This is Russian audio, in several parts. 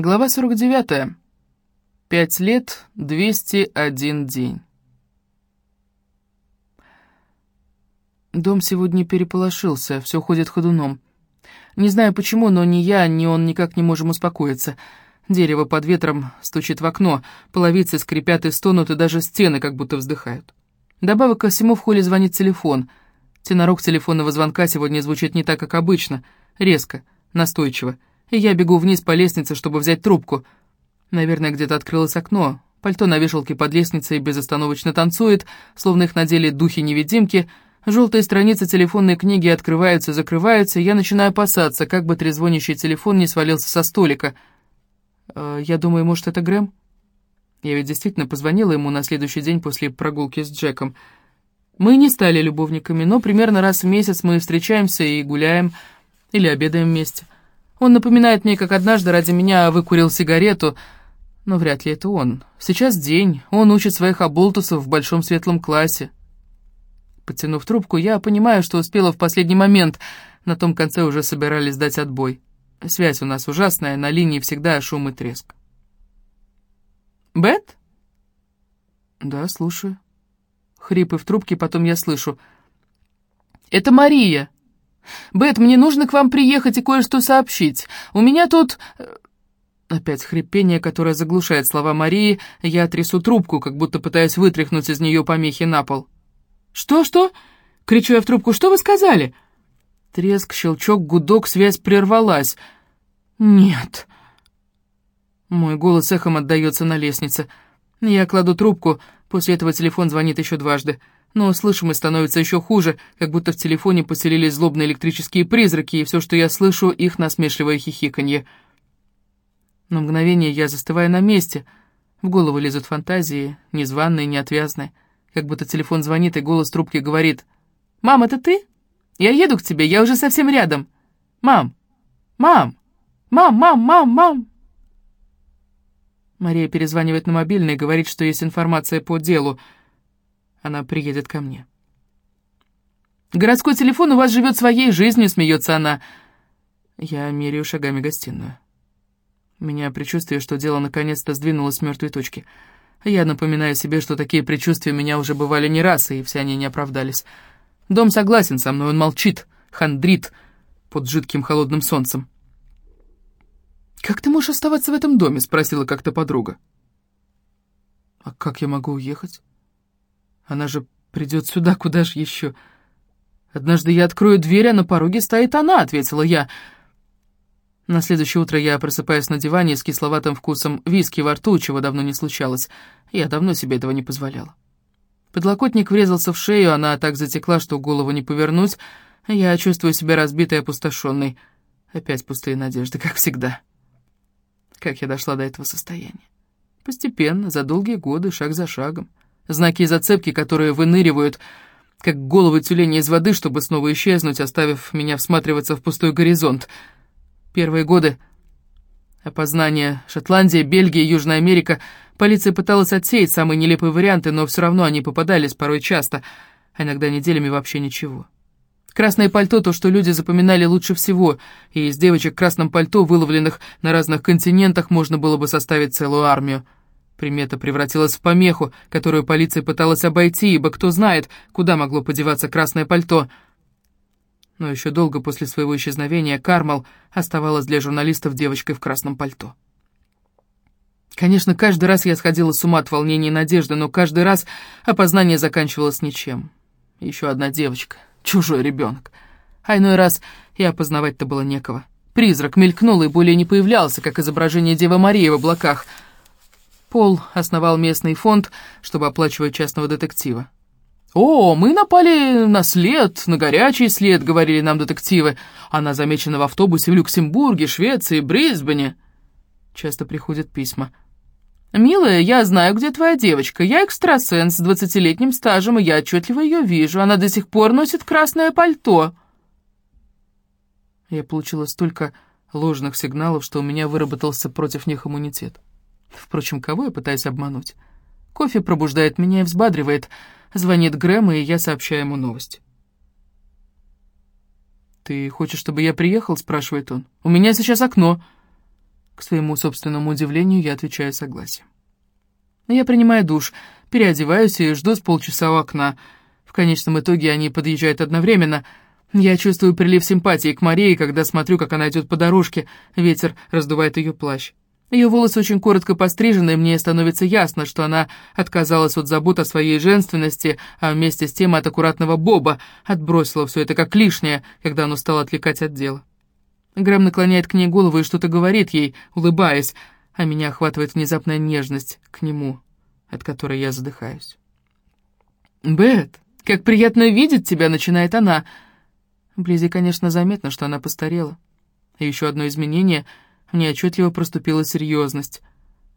Глава 49. Пять лет, 201 день. Дом сегодня переполошился, все ходит ходуном. Не знаю почему, но ни я, ни он никак не можем успокоиться. Дерево под ветром стучит в окно, половицы скрипят и стонут, и даже стены как будто вздыхают. Добавок ко всему в холле звонит телефон. Тенорог телефонного звонка сегодня звучит не так, как обычно, резко, настойчиво я бегу вниз по лестнице, чтобы взять трубку. Наверное, где-то открылось окно. Пальто на вешалке под лестницей безостановочно танцует, словно их надели духи-невидимки. Желтые страницы телефонной книги открываются и закрываются, я начинаю опасаться, как бы трезвонящий телефон не свалился со столика. Э, я думаю, может, это Грэм? Я ведь действительно позвонила ему на следующий день после прогулки с Джеком. Мы не стали любовниками, но примерно раз в месяц мы встречаемся и гуляем, или обедаем вместе. Он напоминает мне, как однажды ради меня выкурил сигарету, но вряд ли это он. Сейчас день, он учит своих оболтусов в большом светлом классе. Подтянув трубку, я понимаю, что успела в последний момент. На том конце уже собирались дать отбой. Связь у нас ужасная, на линии всегда шум и треск. «Бет?» «Да, слушаю». Хрипы в трубке, потом я слышу. «Это Мария!» «Бет, мне нужно к вам приехать и кое-что сообщить. У меня тут...» э, Опять хрипение, которое заглушает слова Марии, я трясу трубку, как будто пытаясь вытряхнуть из нее помехи на пол. «Что-что?» — кричу я в трубку. «Что вы сказали?» Треск, щелчок, гудок, связь прервалась. «Нет». Мой голос эхом отдается на лестнице. Я кладу трубку, после этого телефон звонит еще дважды но слышимость становится еще хуже, как будто в телефоне поселились злобные электрические призраки, и все, что я слышу, их насмешливое хихиканье. На мгновение я застываю на месте. В голову лезут фантазии, незваные, неотвязные. Как будто телефон звонит, и голос трубки говорит. «Мам, это ты? Я еду к тебе, я уже совсем рядом. Мам! Мам! Мам, мам, мам, мам!» Мария перезванивает на мобильный и говорит, что есть информация по делу — она приедет ко мне. «Городской телефон у вас живет своей жизнью», — смеется она. Я меряю шагами гостиную. Меня предчувствие, что дело наконец-то сдвинулось с мертвой точки. Я напоминаю себе, что такие предчувствия у меня уже бывали не раз, и все они не оправдались. Дом согласен со мной, он молчит, хандрит под жидким холодным солнцем. «Как ты можешь оставаться в этом доме?» — спросила как-то подруга. «А как я могу уехать?» Она же придет сюда, куда же еще? Однажды я открою дверь, а на пороге стоит она, ответила я. На следующее утро я просыпаюсь на диване с кисловатым вкусом виски во рту, чего давно не случалось. Я давно себе этого не позволяла. Подлокотник врезался в шею, она так затекла, что голову не повернуть. Я чувствую себя разбитой и опустошенной. Опять пустые надежды, как всегда. Как я дошла до этого состояния? Постепенно, за долгие годы, шаг за шагом. Знаки и зацепки, которые выныривают, как головы тюленя из воды, чтобы снова исчезнуть, оставив меня всматриваться в пустой горизонт. Первые годы опознания Шотландия, Бельгия, Южная Америка. Полиция пыталась отсеять самые нелепые варианты, но все равно они попадались порой часто, а иногда неделями вообще ничего. Красное пальто — то, что люди запоминали лучше всего, и из девочек в красном пальто, выловленных на разных континентах, можно было бы составить целую армию. Примета превратилась в помеху, которую полиция пыталась обойти, ибо кто знает, куда могло подеваться красное пальто. Но еще долго после своего исчезновения Кармал оставалась для журналистов девочкой в красном пальто. Конечно, каждый раз я сходила с ума от волнения и надежды, но каждый раз опознание заканчивалось ничем. Еще одна девочка, чужой ребенок. А иной раз и опознавать-то было некого. Призрак мелькнул и более не появлялся, как изображение Девы Марии в облаках — Пол основал местный фонд, чтобы оплачивать частного детектива. «О, мы напали на след, на горячий след», — говорили нам детективы. Она замечена в автобусе в Люксембурге, Швеции, Брисбене. Часто приходят письма. «Милая, я знаю, где твоя девочка. Я экстрасенс с двадцатилетним стажем, и я отчетливо ее вижу. Она до сих пор носит красное пальто». Я получила столько ложных сигналов, что у меня выработался против них иммунитет. Впрочем, кого я пытаюсь обмануть? Кофе пробуждает меня и взбадривает. Звонит Грэм, и я сообщаю ему новость. «Ты хочешь, чтобы я приехал?» — спрашивает он. «У меня сейчас окно». К своему собственному удивлению я отвечаю согласием. Я принимаю душ, переодеваюсь и жду с полчаса у окна. В конечном итоге они подъезжают одновременно. Я чувствую прилив симпатии к Марии, когда смотрю, как она идет по дорожке, ветер раздувает ее плащ. Ее волосы очень коротко пострижены, и мне становится ясно, что она отказалась от забот о своей женственности, а вместе с тем от аккуратного Боба, отбросила все это как лишнее, когда оно стало отвлекать от дела. Грэм наклоняет к ней голову и что-то говорит ей, улыбаясь, а меня охватывает внезапная нежность к нему, от которой я задыхаюсь. «Бет, как приятно видеть тебя!» — начинает она. Вблизи, конечно, заметно, что она постарела. И еще одно изменение — мне отчетливо проступила серьезность.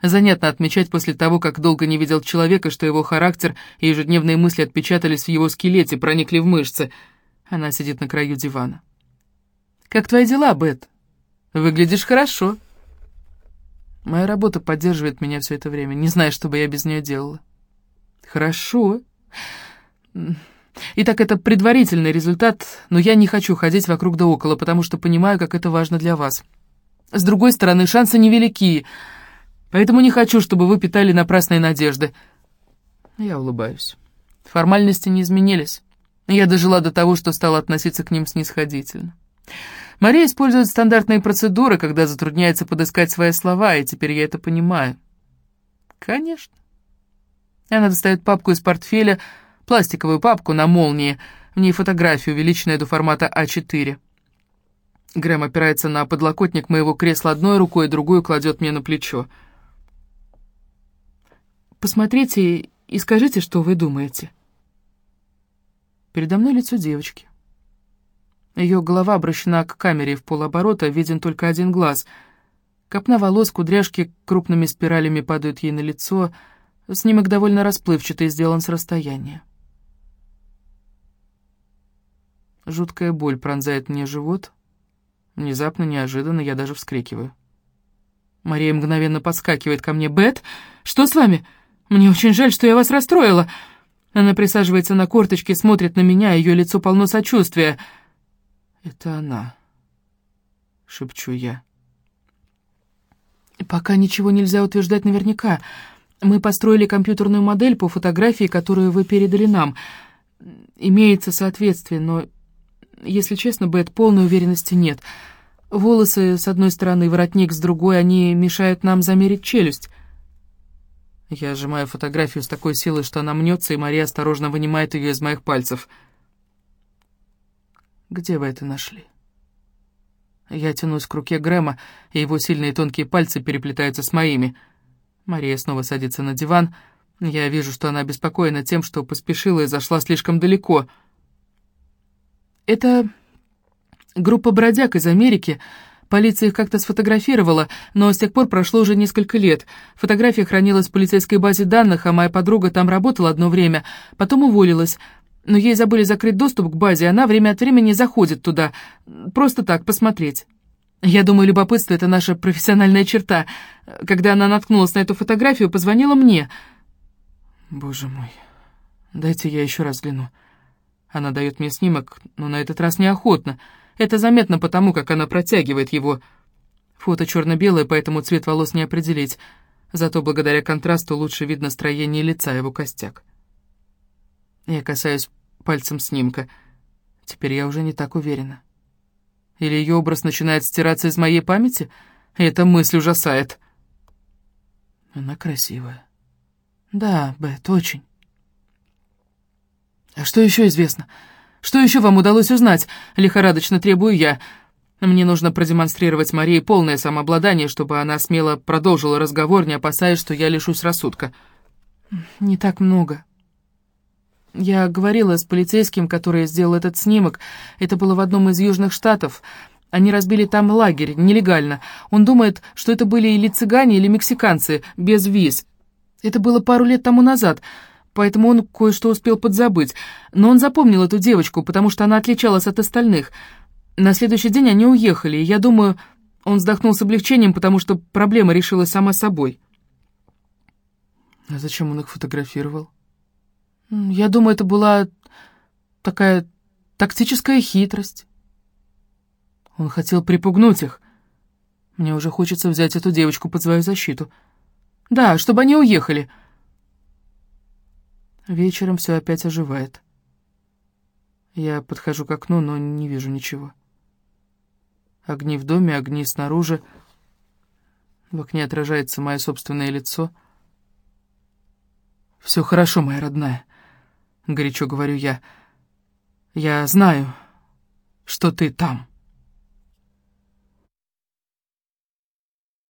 Занятно отмечать после того, как долго не видел человека, что его характер и ежедневные мысли отпечатались в его скелете, проникли в мышцы. Она сидит на краю дивана. «Как твои дела, Бет? Выглядишь хорошо». Моя работа поддерживает меня все это время. Не знаю, что бы я без нее делала. «Хорошо. Итак, это предварительный результат, но я не хочу ходить вокруг да около, потому что понимаю, как это важно для вас». С другой стороны, шансы невелики, поэтому не хочу, чтобы вы питали напрасные надежды. Я улыбаюсь. Формальности не изменились. Я дожила до того, что стала относиться к ним снисходительно. Мария использует стандартные процедуры, когда затрудняется подыскать свои слова, и теперь я это понимаю. Конечно. Она достает папку из портфеля, пластиковую папку на молнии, в ней фотография, увеличенная до формата А4. Грэм опирается на подлокотник моего кресла одной рукой, другую кладет мне на плечо. «Посмотрите и скажите, что вы думаете». Передо мной лицо девочки. Ее голова обращена к камере в полоборота, виден только один глаз. Копна волос, кудряшки крупными спиралями падают ей на лицо. Снимок довольно расплывчатый, сделан с расстояния. Жуткая боль пронзает мне живот — Внезапно, неожиданно, я даже вскрикиваю. Мария мгновенно подскакивает ко мне. «Бет, что с вами? Мне очень жаль, что я вас расстроила». Она присаживается на корточке, смотрит на меня, ее лицо полно сочувствия. «Это она», — шепчу я. «Пока ничего нельзя утверждать наверняка. Мы построили компьютерную модель по фотографии, которую вы передали нам. Имеется соответствие, но если честно, Бет, полной уверенности нет. Волосы с одной стороны, воротник с другой, они мешают нам замерить челюсть. Я сжимаю фотографию с такой силой, что она мнется, и Мария осторожно вынимает ее из моих пальцев. «Где вы это нашли?» Я тянусь к руке Грэма, и его сильные тонкие пальцы переплетаются с моими. Мария снова садится на диван. Я вижу, что она обеспокоена тем, что поспешила и зашла слишком далеко — это группа бродяг из Америки. Полиция их как-то сфотографировала, но с тех пор прошло уже несколько лет. Фотография хранилась в полицейской базе данных, а моя подруга там работала одно время, потом уволилась. Но ей забыли закрыть доступ к базе, и она время от времени заходит туда, просто так, посмотреть. Я думаю, любопытство — это наша профессиональная черта. Когда она наткнулась на эту фотографию, позвонила мне. Боже мой, дайте я еще раз взгляну. Она дает мне снимок, но на этот раз неохотно. Это заметно потому, как она протягивает его. Фото черно-белое, поэтому цвет волос не определить. Зато благодаря контрасту лучше видно строение лица, его костяк. Я касаюсь пальцем снимка. Теперь я уже не так уверена. Или ее образ начинает стираться из моей памяти? Эта мысль ужасает. Она красивая. Да, Бет, очень. «А что еще известно? Что еще вам удалось узнать?» — лихорадочно требую я. Мне нужно продемонстрировать Марии полное самообладание, чтобы она смело продолжила разговор, не опасаясь, что я лишусь рассудка. «Не так много», я говорила с полицейским, который сделал этот снимок. Это было в одном из южных штатов. Они разбили там лагерь, нелегально. Он думает, что это были или цыгане, или мексиканцы, без виз. Это было пару лет тому назад поэтому он кое-что успел подзабыть. Но он запомнил эту девочку, потому что она отличалась от остальных. На следующий день они уехали, и я думаю, он вздохнул с облегчением, потому что проблема решилась сама собой. А зачем он их фотографировал? Я думаю, это была такая тактическая хитрость. Он хотел припугнуть их. Мне уже хочется взять эту девочку под свою защиту. Да, чтобы они уехали. Вечером все опять оживает. Я подхожу к окну, но не вижу ничего. Огни в доме, огни снаружи. В окне отражается мое собственное лицо. «Все хорошо, моя родная», — горячо говорю я. «Я знаю, что ты там».